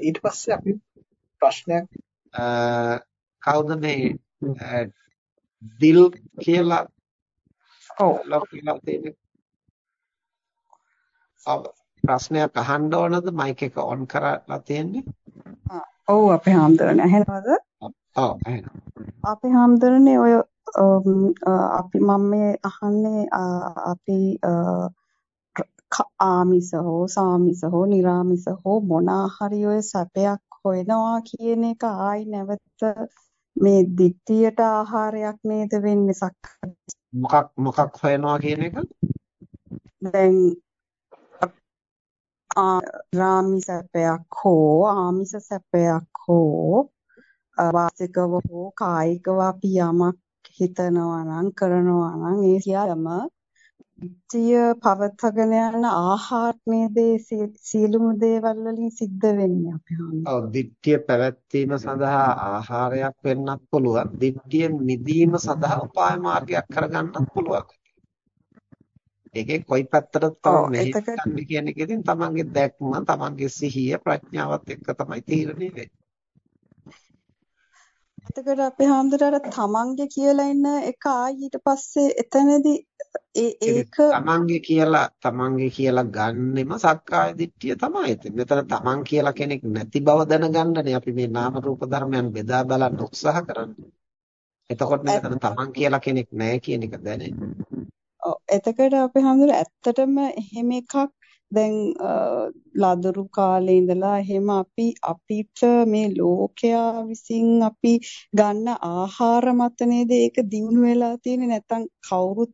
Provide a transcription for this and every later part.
ඊට පස්සේ අපි ප්‍රශ්නයක් කවුද මේ දිල් කියලා? ඔව්. ලොකුලා තියෙන්නේ. ප්‍රශ්නයක් අහන්න ඕනද? මයික් එක ඔන් කරලා තියෙන්නේ. ඔව් අපේ හාමුදුරනේ ඇහෙනවද? ඔව් ඇහෙනවා. අපේ හාමුදුරනේ ඔය අපි මම මේ අහන්නේ අපි ආමිස හෝ සාමිස හෝ නිර්ාමිස හෝ මොනා හරි ඔය සැපයක් හොයනවා කියන එක ආයි නැවත මේ දිට්ඨියට ආහාරයක් නේද වෙන්නේ සක් මොකක් මොකක් හොයනවා කියන එක? දැන් ආමිස සැපයක් හෝ ආමිස සැපයක් හෝ වාසිකව හෝ කායිකව අපි යමක් හිතනවා නම් කරනවා නම් ඒ සියල්ලම දිට්ඨිය පවත්වාගෙන යන ආහාරණයේ සියලුම දේවල් වලින් සිද්ධ වෙන්නේ අපි හන්නේ. ඔව් දිට්ඨිය පැවැත්වීම සඳහා ආහාරයක් වෙන්නත් පුළුවන්. දිට්ඨිය මිදීම සඳහා උපාය මාර්ගයක් කරගන්නත් පුළුවන්. ඒකේ කොයි පැත්තටද තමයි මෙහෙ කියන එක ඉතින් තමන්ගේ දැක්ම, තමන්ගේ සිහිය, ප්‍රඥාවත් එක්ක තමයි තීරණය වෙන්නේ. එතකොට අපේ හාමුදුරුවෝ තමන්ගේ කියලා ඉන්න එක ආයි ඊට පස්සේ එතනදී ඒ ඒක තමන්ගේ කියලා තමන්ගේ කියලා ගන්නෙම සක්කාය දිට්ඨිය තමයි. මෙතන තමන් කියලා කෙනෙක් නැති බව දැනගන්නනේ අපි මේ නාම රූප ධර්මයන් බෙදා බලන්න උත්සාහ කරන්නේ. එතකොට මෙතන තමන් කියලා කෙනෙක් නැහැ කියන එක දැනෙන්නේ. ඔව් එතකොට අපේ හාමුදුරුවෝ ඇත්තටම එහෙම එකක් දැන් ලදරු කාලේ ඉඳලා එහෙම අපි අපිට මේ ලෝකයා විසින් අපි ගන්න ආහාර මත නේද ඒක දිනු වෙලා තියෙන්නේ නැත්නම් කවුරුත්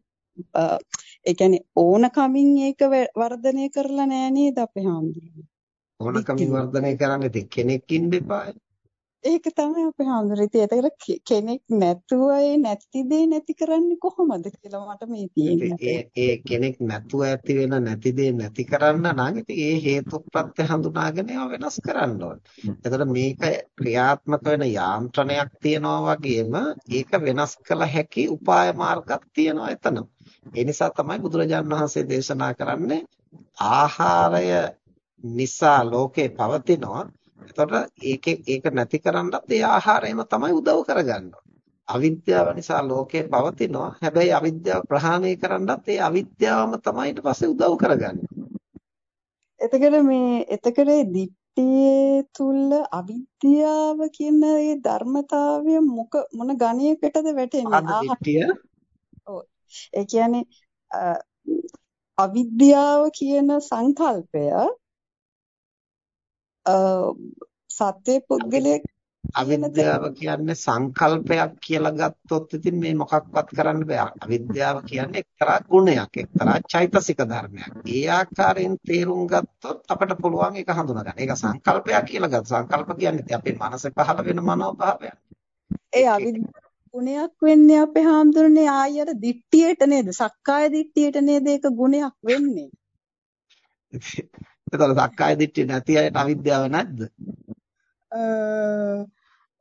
ඒ කියන්නේ ඕනකමින් ඒක වර්ධනය කරලා නෑ නේද අපේ හාමුදුරුවෝ? ඕනකමින් වර්ධනය කරන්න ඉතින් කෙනෙක් ඉන්න එපායි. ඒක තමයි අපේ. ඉතින් ඒතකට කෙනෙක් නැතුව ඒ නැති දේ නැති කරන්නේ කොහොමද කියලා මට මේ තියෙන්නේ. ඒ ඒ කෙනෙක් නැතුව ඇති වෙන නැති දේ නැති කරන්න නම් ඉතින් ඒ හේතු ප්‍රත්‍ය හඳුනාගෙන ඒවා වෙනස් කරන්න ඕනේ. එතකොට මේක ක්‍රියාත්මක වෙන යාන්ත්‍රණයක් තියනවා වගේම ඒක වෙනස් කළ හැකි උපාය මාර්ගයක් තියෙනවා එතන. ඒ නිසා තමයි බුදුරජාණන් වහන්සේ දේශනා කරන්නේ ආහාරය නිසා ලෝකේ පවතිනවා එතකොට ඒකේ ඒක නැති කරන්නත් ඒ ආහාරයම තමයි උදව් කරගන්නේ. අවිද්‍යාව නිසා ලෝකේ පවතිනවා. හැබැයි අවිද්‍යාව ප්‍රහාණය කරන්නත් ඒ අවිද්‍යාවම තමයි ඊට පස්සේ උදව් කරගන්නේ. එතකොට මේ එතකොට දිට්ඨියේ තුල අවිද්‍යාව කියන ඒ ධර්මතාවය මොක මොන ගණයකටද වැටෙන්නේ? දිට්ඨිය. ඔව්. ඒ කියන්නේ අවිද්‍යාව කියන සංකල්පය සත්‍ය පුද්ගලයෙක් අවිද්‍යාව කියන්නේ සංකල්පයක් කියලා ගත්තොත් ඉතින් මේ මොකක්වත් කරන්න බෑ. අවිද්‍යාව කියන්නේ එක්තරා ගුණයක්, එක්තරා චෛතසික ධර්මයක්. ඒ ආකාරයෙන් තේරුම් ගත්තොත් අපිට පුළුවන් ඒක හඳුනා ගන්න. ඒක සංකල්පයක් කියලා ගත්තා. සංකල්ප කියන්නේ අපේ මනසේ පහළ වෙන මනෝභාවයක්. ඒ අවිද්‍යාව ගුණයක් වෙන්නේ අපේ හාමුදුරනේ ආයෙත් දිට්ඨියට නේද? සක්කාය දිට්ඨියට නේද ඒක ගුණයක් වෙන්නේ. එතකොට සක්කාය දිට්ඨිය නැති අයට අවිද්‍යාව නැද්ද?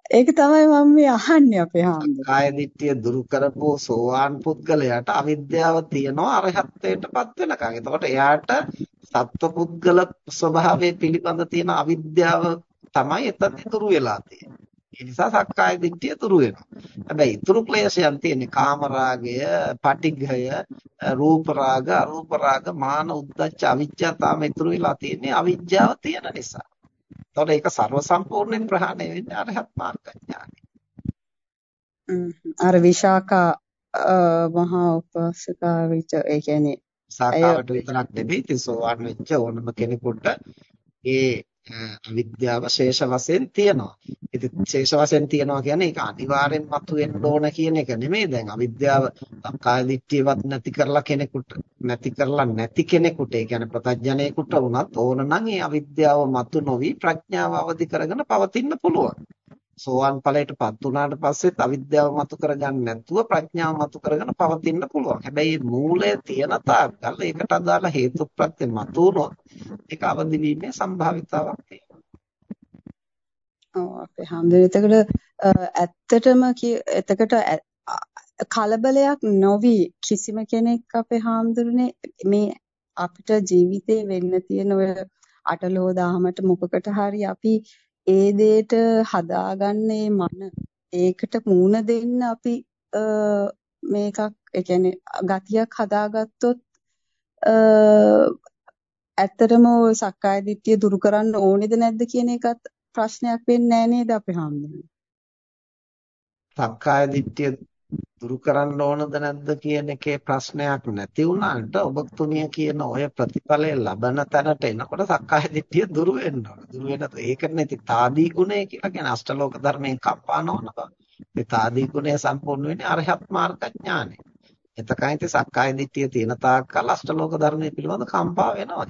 ඒක තමයි මම මේ අහන්නේ අපේ හාමුදුරුවෝ. කාය දිට්ඨිය දුරු කරපු සෝවාන් පුද්ගලයාට අවිද්‍යාව තියෙනවා අරහත්ත්වයටපත් වෙනකන්. එතකොට එයාට සත්වපුද්ගල ස්වභාවය පිළිබඳ තියෙන අවිද්‍යාව තමයි එතන දුරු වෙලා තියෙන්නේ. ඒ නිසා සක්කාය දිට්ඨිය දුරු වෙනවා. හැබැයි ඊතුරු ක්ලේශයන් තියෙන්නේ කාමරාගය, පටිඝය, රූප රාග, අරූප රාග, මාන උද්දච්ච, අවිජ්ජා තාම ඊතුරු වෙලා තියෙන්නේ අවිජ්ජාව තියෙන නිසා. එතකොට ඒක ਸਰව සම්පූර්ණයෙන් ප්‍රහාණය වෙන්නේ අරහත් මාර්ග ඥානෙ. අර විශාකා මහා උපාසිකා විච ඒ කියන්නේ සාකාවට විතරක් නෙමෙයි ඉතින් සෝවාන් වෙච්ච ඕනම කෙනෙකුට ඒ අවිද්‍යාව ශේෂ වශයෙන් තියෙනවා. ඉතින් ශේෂ වශයෙන් තියෙනවා කියන්නේ ඒක අනිවාර්යෙන් මතුවෙන්න ඕන කියන එක නෙමෙයි. දැන් අවිද්‍යාව කාය දිට්ඨියවත් නැති කරලා කෙනෙකුට නැති කරලා නැති කෙනෙකුට ඒ කියන්නේ ප්‍රත්‍යඥයෙකුට වුණත් ඕන නම් ඒ අවිද්‍යාව මතු නොවි ප්‍රඥාව අවදි කරගෙන පවතින්න පුළුවන්. සෝවාන් ඵලයටපත් වුණාට පස්සෙත් අවිද්‍යාව මතු කරගන්න නැතුව ප්‍රඥාව මතු කරගෙන පවතින්න පුළුවන්. හැබැයි මේ මූලය තියෙන තාක්කල් ඒකට අදාළ හේතුප්‍රත්‍ය මතු වුණොත් ඒක අවදි වීමේ සම්භාවිතාවක් තියෙනවා. ඔව් අපේ හැමදෙර එතකොට ඇත්තටම එතකොට කලබලයක් නොවි කිසිම කෙනෙක් අපේ හාමුදුරනේ මේ අපිට ජීවිතේ වෙන්න තියෙන ඔය අටලෝ දහමට මොකකට හරි අපි ඒ දෙයට හදාගන්නේ මන ඒකට මූණ දෙන්න අපි මේකක් ඒ කියන්නේ ගතියක් හදාගත්තොත් ඇත්තටම ওই සක්කාය දිට්ඨිය දුරු කරන්න ඕනේද නැද්ද කියන එකත් ප්‍රශ්නයක් වෙන්නේ නැහැ නේද අපේ හැමෝටම. සක්කාය දිට්ඨිය දුරු කරන්න ඕනද නැද්ද කියන එකේ ප්‍රශ්නයක් නැති වුණාට ඔබතුමිය කියන ඔය ප්‍රතිඵලය ලබන තැනට එනකොට සක්කාය දිට්ඨිය දුරු වෙන්න ඕන. දුරු වෙනත් ඒකනේ ඉතින් තාදී ගුණය කියලා කියන්නේ අෂ්ටලෝක ධර්මයෙන් කම්පා නොවන බව. මේ තාදී ගුණය සම්පූර්ණ වෙන්නේ අරහත් මාර්ග ඥානෙ. එතකන් ඉතින් සක්කාය දිට්ඨිය තියෙන තාක්කල් අෂ්ටලෝක ධර්මයේ පිළිබඳ කම්පා වෙනවා.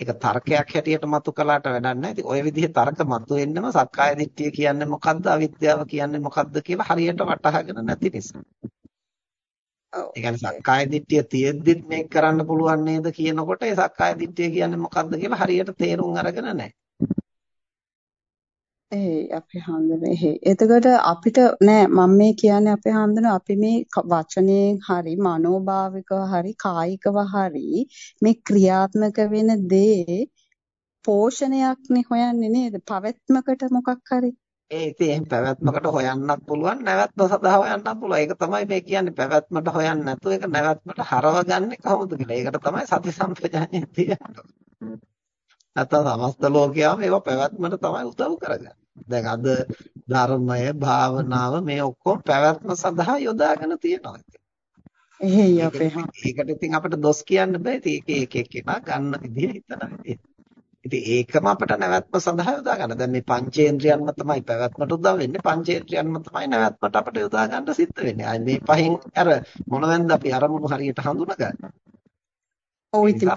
ඒක තර්කයක් හැටියට මතු කළාට වැඩක් නැහැ. ඉතින් ওই විදිහේ තර්ක මතු වෙන්නම සක්කාය දිට්ඨිය කියන්නේ මොකද්ද? අවිද්‍යාව කියන්නේ මොකද්ද කියලා හරියට වටහාගෙන නැති නිසා. ඒ කියන්නේ සක්කාය දිට්ඨිය තියෙද්දිත් මේක කරන්න පුළුවන් නේද කියනකොට ඒ සක්කාය දිට්ඨිය කියන්නේ මොකද්ද කියලා හරියට තේරුම් අරගෙන නැහැ. ඒ අපේ හාමුදුරනේ එහෙ. එතකොට අපිට නෑ මම මේ කියන්නේ අපේ හාමුදුරනේ අපි මේ වචනයෙන් හරි මනෝභාවිකව හරි කායිකව හරි මේ ක්‍රියාත්මක වෙන දේ පෝෂණයක්නේ හොයන්නේ නේද? පවත්මකට මොකක් හරි. ඒ ඉතින් එහෙන් පැවැත්මකට හොයන්නත් පුළුවන් නැවැත්ම සඳහා හොයන්නත් පුළුවන්. ඒක තමයි මේ කියන්නේ පැවැත්මට හොයන්නේ නැතුව ඒක නැවැත්මට හරවගන්නේ කොහොමද කියලා. ඒකට තමයි සති සම්පජාඤ්ඤය තියෙන්නේ. නැත්නම් සමස්ත ලෝකයාම ඒවා පැවැත්මට තමයි උදව් කරගන්නේ. දැන් අද ධර්මය භාවනාව මේ ඔක්කොම පැවැත්ම සඳහා යොදාගෙන තියෙනවා. එහෙයි අපේ ඒකට ඉතින් අපිට දොස් කියන්න බෑ. ඉතින් ඒක එක එක එක ගන්න විදිය හිතන විදිය. ඉතින් ඒකම අපිට නැවැත්ම සඳහා යොදා ගන්න. දැන් මේ පංචේන්ද්‍රයන්ම තමයි පැවැත්මට උදව් වෙන්නේ. පංචේන්ද්‍රයන්ම තමයි නැවැත්මට අපිට යොදා ගන්න සිද්ධ වෙන්නේ. අය මේ පහෙන් අර මොනවෙන්ද අපි අරමුණු හරියට හඳුනගන්නේ. ඔව් ඉතින්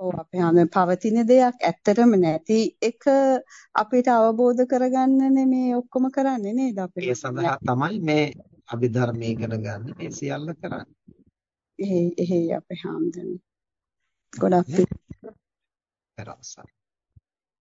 ඔව් අපේ හැම පවතින දෙයක් ඇත්තටම නැති එක අපිට අවබෝධ කරගන්නනේ මේ ඔක්කොම කරන්නේ නේද අපේ ඒ සඳහා තමයි මේ අභිධර්මයේ ඉගෙන ගන්න මේ සියල්ල කරන්නේ. එහෙයි එහෙයි අපේ හැමදෙන්නේ. ගොඩක්